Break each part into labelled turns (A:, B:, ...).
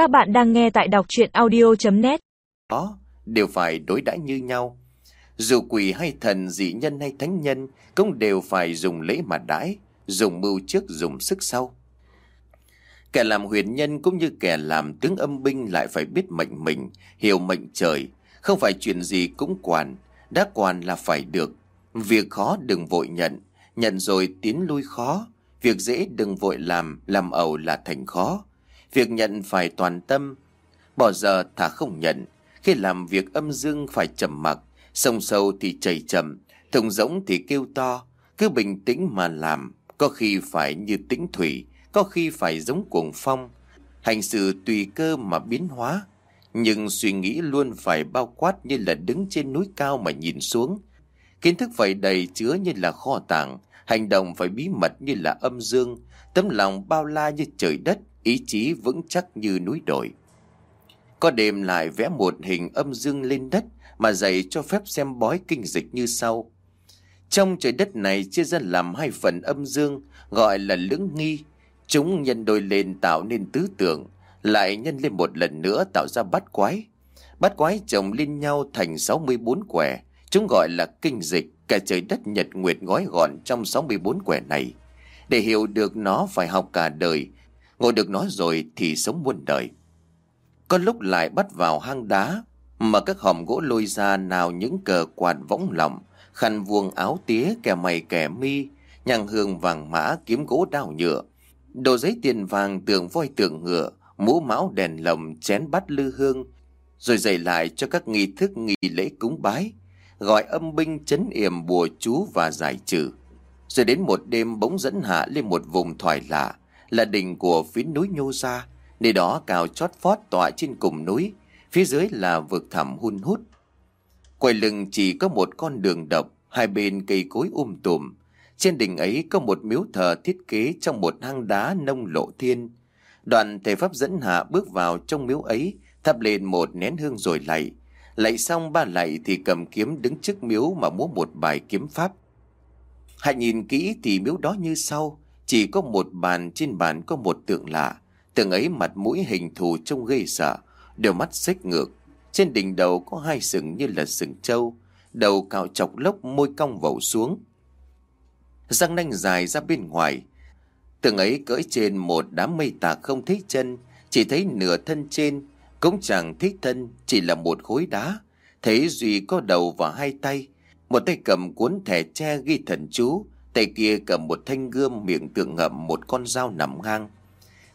A: Các bạn đang nghe tại đọc chuyện audio.net
B: Đó, đều phải đối đãi như nhau. Dù quỷ hay thần, dị nhân hay thánh nhân cũng đều phải dùng lễ mà đãi, dùng mưu trước dùng sức sau. Kẻ làm huyền nhân cũng như kẻ làm tướng âm binh lại phải biết mệnh mình, hiểu mệnh trời. Không phải chuyện gì cũng quản, đã quản là phải được. Việc khó đừng vội nhận, nhận rồi tiến lui khó. Việc dễ đừng vội làm, làm ẩu là thành khó. Việc nhận phải toàn tâm, bỏ giờ thả không nhận. Khi làm việc âm dương phải trầm mặc, sông sâu thì chảy chậm, thùng rỗng thì kêu to. Cứ bình tĩnh mà làm, có khi phải như tĩnh thủy, có khi phải giống cuồng phong. Hành sự tùy cơ mà biến hóa, nhưng suy nghĩ luôn phải bao quát như là đứng trên núi cao mà nhìn xuống. Kiến thức phải đầy chứa như là kho tàng, hành động phải bí mật như là âm dương, tấm lòng bao la như trời đất, ý chí vững chắc như núi đồi. Có đêm lại vẽ một hình âm dương lên đất mà dạy cho phép xem bói kinh dịch như sau. Trong trời đất này chia ra làm hai phần âm dương gọi là lưỡng nghi. Chúng nhân đôi lên tạo nên tứ tượng, lại nhân lên một lần nữa tạo ra bát quái. Bát quái chồng lên nhau thành 64 quẻ, chúng gọi là kinh dịch, cả trời đất nhật nguyệt gói gọn trong 64 quẻ này. Để hiểu được nó phải học cả đời, ngồi được nó rồi thì sống muôn đời. Có lúc lại bắt vào hang đá, mà các hòm gỗ lôi ra nào những cờ quạt võng lỏng, khăn vuông áo tía kẻ mày kẻ mi, nhang hương vàng mã kiếm gỗ đào nhựa, đồ giấy tiền vàng tượng voi tượng ngựa, mũ máu đèn lồng chén bát lư hương, rồi dạy lại cho các nghi thức nghi lễ cúng bái, gọi âm binh chấn yểm bùa chú và giải trừ. Rồi đến một đêm bỗng dẫn hạ lên một vùng thoải lạ, là đỉnh của phía núi Nhô Sa, nơi đó cao chót vót tọa trên cùng núi, phía dưới là vực thẳm hun hút. Quay lưng chỉ có một con đường độc, hai bên cây cối um tùm. Trên đỉnh ấy có một miếu thờ thiết kế trong một hang đá nông lộ thiên. Đoàn thầy pháp dẫn hạ bước vào trong miếu ấy, thắp lên một nén hương rồi lạy. Lạy xong ba lạy thì cầm kiếm đứng trước miếu mà múa một bài kiếm pháp. Hãy nhìn kỹ thì miếu đó như sau, chỉ có một bàn trên bàn có một tượng lạ. Tượng ấy mặt mũi hình thù trông ghê sợ, đôi mắt xếch ngược. Trên đỉnh đầu có hai sừng như là sừng trâu, đầu cạo chọc lốc môi cong vẩu xuống. Răng nanh dài ra bên ngoài. Tượng ấy cỡi trên một đám mây tạc không thấy chân, chỉ thấy nửa thân trên, cũng chẳng thấy thân, chỉ là một khối đá. Thấy Duy có đầu và hai tay, một tay cầm cuốn thẻ tre ghi thần chú, tay kia cầm một thanh gươm miệng tượng ngậm một con dao nằm ngang.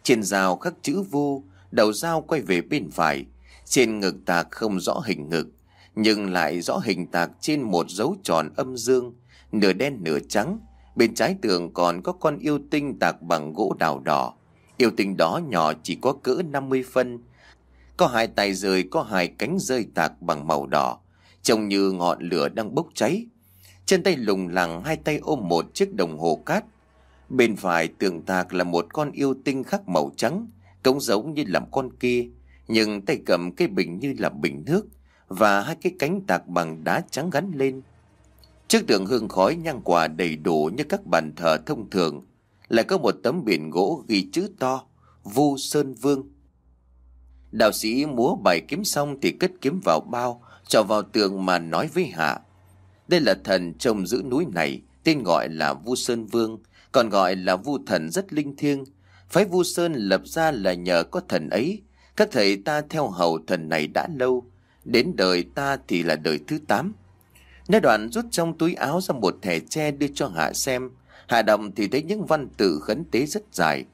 B: Trên dao khắc chữ vu, đầu dao quay về bên phải, trên ngực tạc không rõ hình ngực, nhưng lại rõ hình tạc trên một dấu tròn âm dương, nửa đen nửa trắng. Bên trái tường còn có con yêu tinh tạc bằng gỗ đào đỏ. Yêu tinh đó nhỏ chỉ có cỡ 50 phân. Có hai tay rơi, có hai cánh rơi tạc bằng màu đỏ, trông như ngọn lửa đang bốc cháy. Trên tay lùng lẳng hai tay ôm một chiếc đồng hồ cát. Bên phải tường tạc là một con yêu tinh khắc màu trắng, cống giống như làm con kia, nhưng tay cầm cái bình như là bình nước và hai cái cánh tạc bằng đá trắng gắn lên. Trước tượng hương khói nhang quả đầy đủ như các bàn thờ thông thường, lại có một tấm biển gỗ ghi chữ to, Vu Sơn Vương. Đạo sĩ múa bài kiếm xong thì cất kiếm vào bao, cho vào tường mà nói với Hạ. Đây là thần trông giữ núi này, tên gọi là Vu Sơn Vương, còn gọi là Vu Thần rất linh thiêng. Phái Vu Sơn lập ra là nhờ có thần ấy, các thầy ta theo hầu thần này đã lâu, đến đời ta thì là đời thứ tám. Nói đoạn rút trong túi áo ra một thẻ tre đưa cho Hạ xem, Hạ đọc thì thấy những văn tự khấn tế rất dài.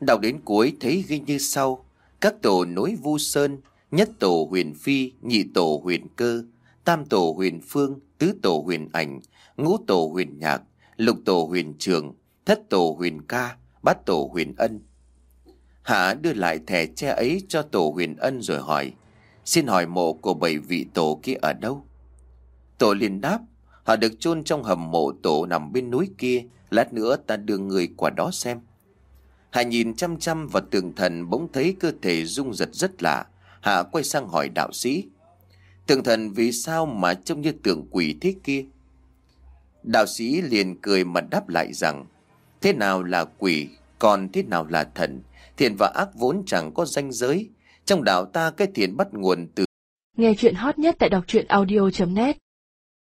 B: Đọc đến cuối thấy ghi như sau, các tổ nối Vu Sơn, nhất tổ huyền phi, nhị tổ huyền cơ, tam tổ huyền phương, tứ tổ huyền ảnh, ngũ tổ huyền nhạc, lục tổ huyền trường, thất tổ huyền ca, bát tổ huyền ân. Hạ đưa lại thẻ tre ấy cho tổ huyền ân rồi hỏi, xin hỏi mộ của bảy vị tổ kia ở đâu? Tổ liền đáp, họ được chôn trong hầm mộ tổ nằm bên núi kia, lát nữa ta đưa người qua đó xem. Hạ nhìn chăm chăm vào tường thần bỗng thấy cơ thể rung giật rất lạ, Hạ quay sang hỏi đạo sĩ tượng thần vì sao mà trông như tượng quỷ thế kia? Đạo sĩ liền cười mà đáp lại rằng, thế nào là quỷ, còn thế nào là thần? Thiện và ác vốn chẳng có ranh giới Trong đạo ta cái thiện bắt nguồn từ
C: Nghe chuyện hot nhất tại đọc truyện audio.net